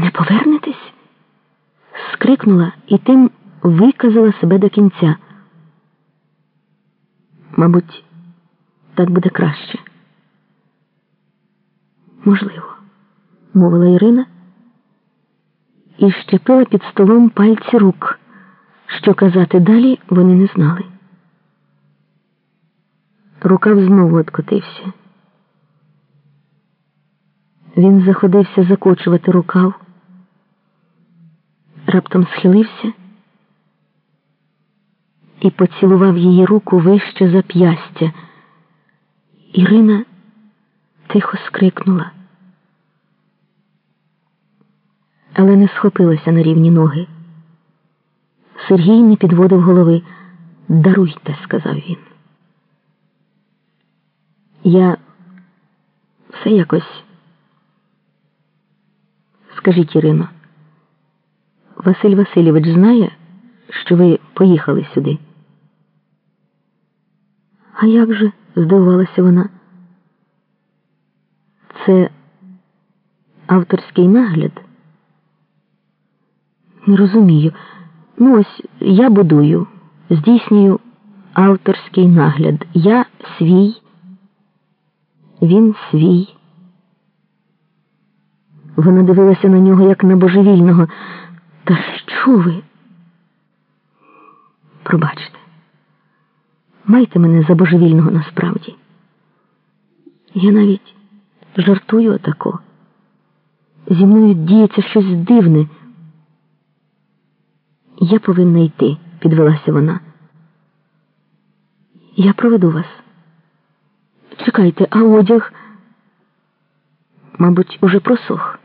Не повернетесь? скрикнула і тим виказала себе до кінця. Мабуть, так буде краще. Можливо, мовила Ірина і щепила під столом пальці рук. Що казати далі, вони не знали. Рукав знову откотився. Він заходився закочувати рукав, раптом схилився і поцілував її руку вище зап'ястя. Ірина тихо скрикнула, але не схопилася на рівні ноги. Сергій не підводив голови. Даруйте, сказав він. Я все якось. Скажіть, Ірино, Василь Васильович знає, що ви поїхали сюди? А як же? здивувалася вона. Це авторський нагляд? Не розумію. Ну, ось я будую, здійснюю авторський нагляд. Я свій, він свій. Вона дивилася на нього як на божевільного. Та що ви? Пробачте, майте мене за божевільного насправді. Я навіть жартую отако. Зі мною діється щось дивне. Я повинна йти, підвелася вона. Я проведу вас. Чекайте, а одяг, мабуть, уже просох.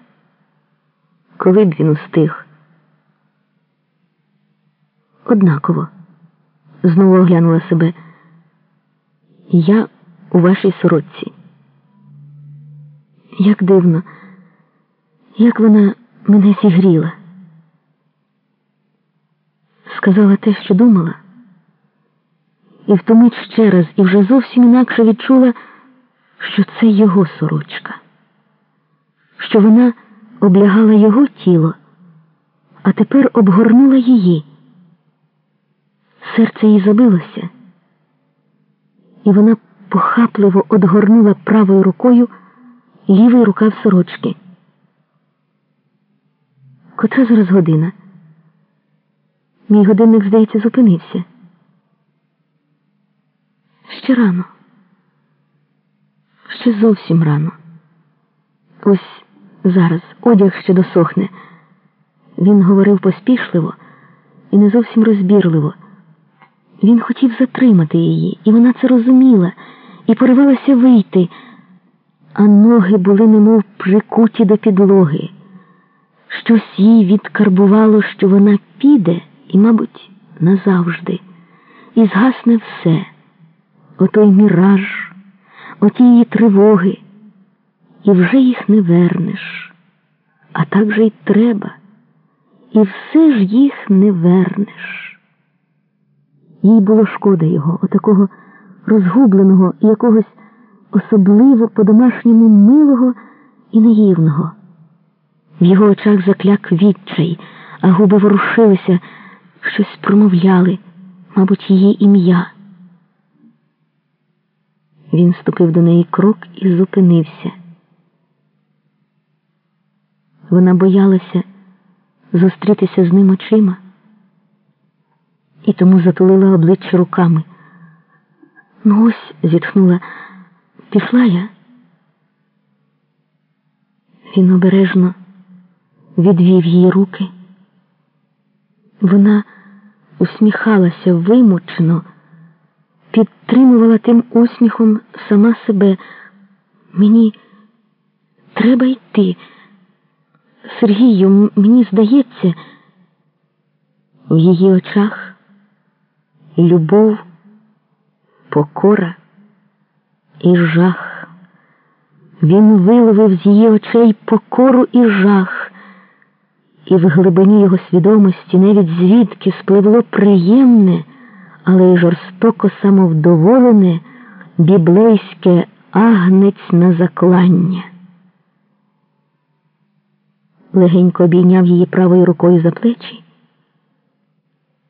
Коли б він устиг? Однаково, знову оглянула себе. Я у вашій сорочці. Як дивно, як вона мене зігріла сказала те, що думала, і втомить ще раз і вже зовсім інакше відчула, що це його сорочка, що вона облягала його тіло, а тепер обгорнула її. Серце їй забилося, і вона похапливо одгорнула правою рукою лівий рукав сорочки. Котра зараз година? Мій годинник, здається, зупинився. Ще рано. Ще зовсім рано. Ось зараз одяг ще досохне. Він говорив поспішливо і не зовсім розбірливо. Він хотів затримати її, і вона це розуміла, і поривалася вийти, а ноги були немов прикуті до підлоги. Щось їй відкарбувало, що вона піде і, мабуть, назавжди, і згасне все, отой міраж, оті її тривоги, і вже їх не вернеш, а так же й треба, і все ж їх не вернеш. Їй було шкода його, отакого розгубленого і якогось особливо по-домашньому милого і наївного. В його очах закляк відчай, а губи ворушилися щось промовляли, мабуть, її ім'я. Він ступив до неї крок і зупинився. Вона боялася зустрітися з ним очима і тому затулила обличчя руками. Ну ось, зітхнула, пішла я. Він обережно відвів її руки. Вона усміхалася вимучено, підтримувала тим усміхом сама себе. Мені треба йти. Сергію, мені здається, в її очах любов, покора і жах. Він виловив з її очей покору і жах і в глибині його свідомості навіть звідки спливло приємне, але й жорстоко самовдоволене біблейське агнець на заклання. легенько обійняв її правою рукою за плечі